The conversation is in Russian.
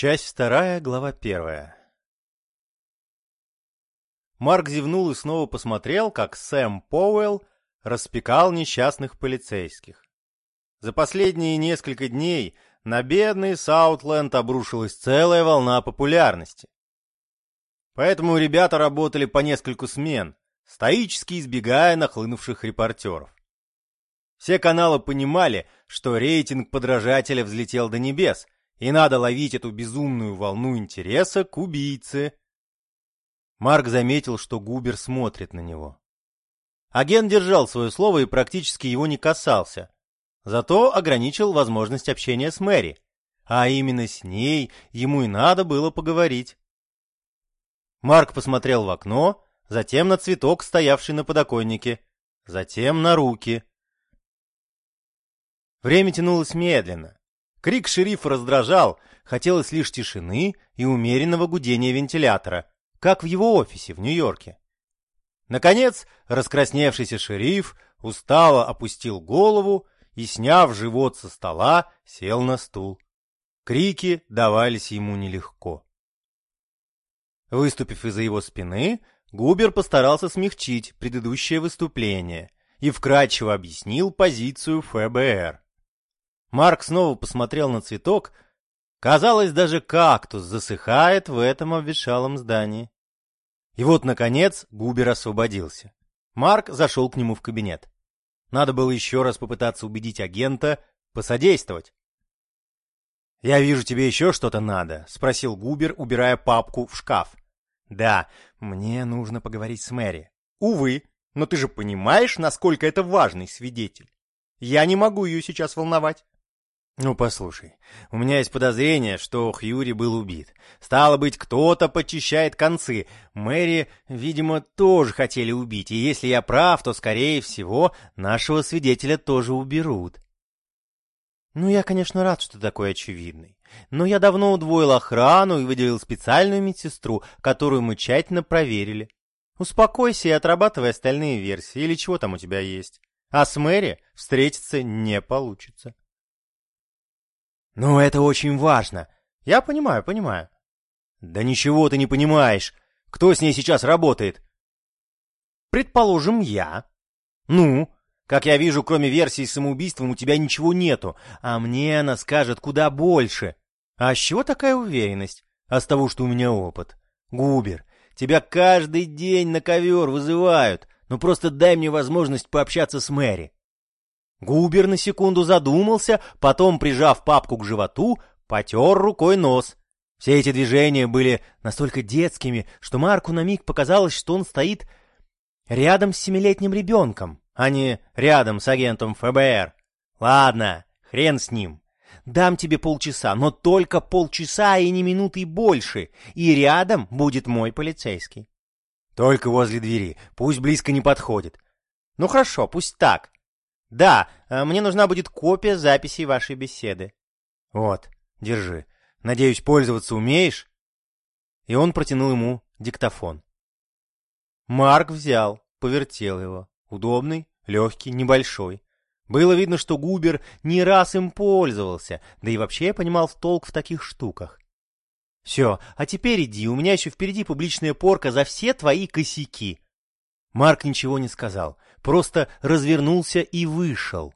Часть вторая, глава первая. Марк зевнул и снова посмотрел, как Сэм Поуэлл распекал несчастных полицейских. За последние несколько дней на бедный Саутленд обрушилась целая волна популярности. Поэтому ребята работали по нескольку смен, стоически избегая нахлынувших репортеров. Все каналы понимали, что рейтинг подражателя взлетел до небес, и надо ловить эту безумную волну интереса к убийце. Марк заметил, что Губер смотрит на него. Агент держал свое слово и практически его не касался, зато ограничил возможность общения с Мэри, а именно с ней ему и надо было поговорить. Марк посмотрел в окно, затем на цветок, стоявший на подоконнике, затем на руки. Время тянулось медленно. Крик шерифа раздражал, хотелось лишь тишины и умеренного гудения вентилятора, как в его офисе в Нью-Йорке. Наконец, раскрасневшийся шериф устало опустил голову и, сняв живот со стола, сел на стул. Крики давались ему нелегко. Выступив из-за его спины, Губер постарался смягчить предыдущее выступление и вкратчиво объяснил позицию ФБР. Марк снова посмотрел на цветок. Казалось, даже кактус засыхает в этом обветшалом здании. И вот, наконец, Губер освободился. Марк зашел к нему в кабинет. Надо было еще раз попытаться убедить агента посодействовать. «Я вижу, тебе еще что-то надо?» — спросил Губер, убирая папку в шкаф. «Да, мне нужно поговорить с Мэри». «Увы, но ты же понимаешь, насколько это важный свидетель. Я не могу ее сейчас волновать». «Ну, послушай, у меня есть подозрение, что Хьюри был убит. Стало быть, кто-то почищает концы. Мэри, видимо, тоже хотели убить, и если я прав, то, скорее всего, нашего свидетеля тоже уберут». «Ну, я, конечно, рад, что такой очевидный. Но я давно удвоил охрану и выделил специальную медсестру, которую мы тщательно проверили. Успокойся и отрабатывай остальные версии, или чего там у тебя есть. А с Мэри встретиться не получится». «Ну, это очень важно. Я понимаю, понимаю». «Да ничего ты не понимаешь. Кто с ней сейчас работает?» «Предположим, я». «Ну, как я вижу, кроме версии с самоубийством у тебя ничего нету, а мне она скажет куда больше. А с чего такая уверенность? А с того, что у меня опыт. Губер, тебя каждый день на ковер вызывают, ну просто дай мне возможность пообщаться с Мэри. Губер на секунду задумался, потом, прижав папку к животу, потер рукой нос. Все эти движения были настолько детскими, что Марку на миг показалось, что он стоит рядом с семилетним ребенком, а не рядом с агентом ФБР. Ладно, хрен с ним. Дам тебе полчаса, но только полчаса и не минуты больше, и рядом будет мой полицейский. Только возле двери, пусть близко не подходит. Ну хорошо, пусть так. Да, э, мне нужна будет копия записей вашей беседы. Вот, держи. Надеюсь, пользоваться умеешь? И он протянул ему диктофон. Марк взял, повертел его. Удобный, легкий, небольшой. Было видно, что Губер не раз им пользовался, да и вообще понимал в толк в таких штуках. Все, а теперь иди, у меня еще впереди публичная порка за все твои косяки. Марк ничего не сказал, просто развернулся и вышел.